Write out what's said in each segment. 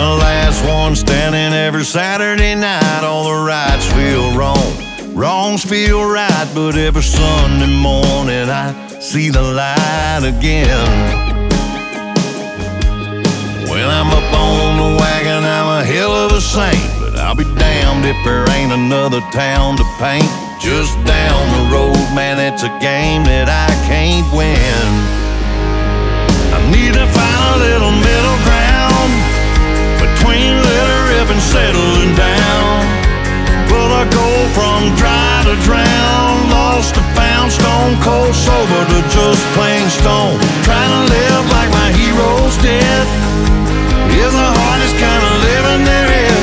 The last one standing every Saturday night, all the rights feel wrong. Wrongs feel right, but every Sunday morning I see the light again. When I'm up on the wagon, I'm a hell of a saint. But I'll be damned if there ain't another town to paint. Just down the road, man, it's a game that I can't win. I need to find a little middle and settling down. Will I go from dry to drown? Lost to found, stone cold sober to just plain stone. Trying to live like my heroes did is the hardest kind of living there is.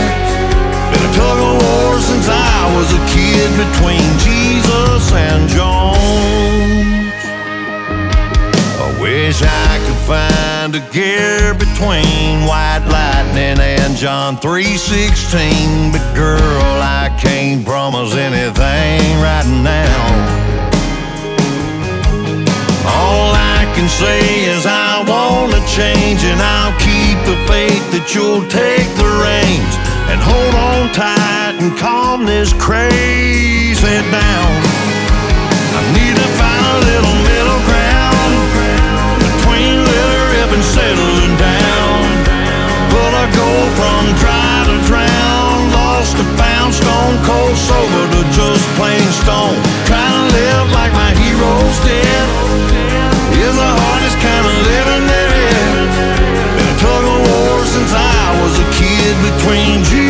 Been a tug of war since I was a kid between Jesus and Jones. I wish I could find a gear between White Lightning and John 3:16, but girl, I can't promise anything right now. All I can say is I wanna change, and I'll keep the faith that you'll take the reins and hold on tight and calm this crazy down. I need to find a little middle between Jesus and John.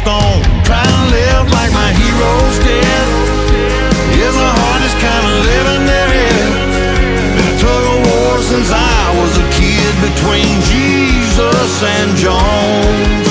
stone. Try to live like my heroes did. Is the hardest kind of living there is. Been a tug of war since I was a kid between Jesus and Jones.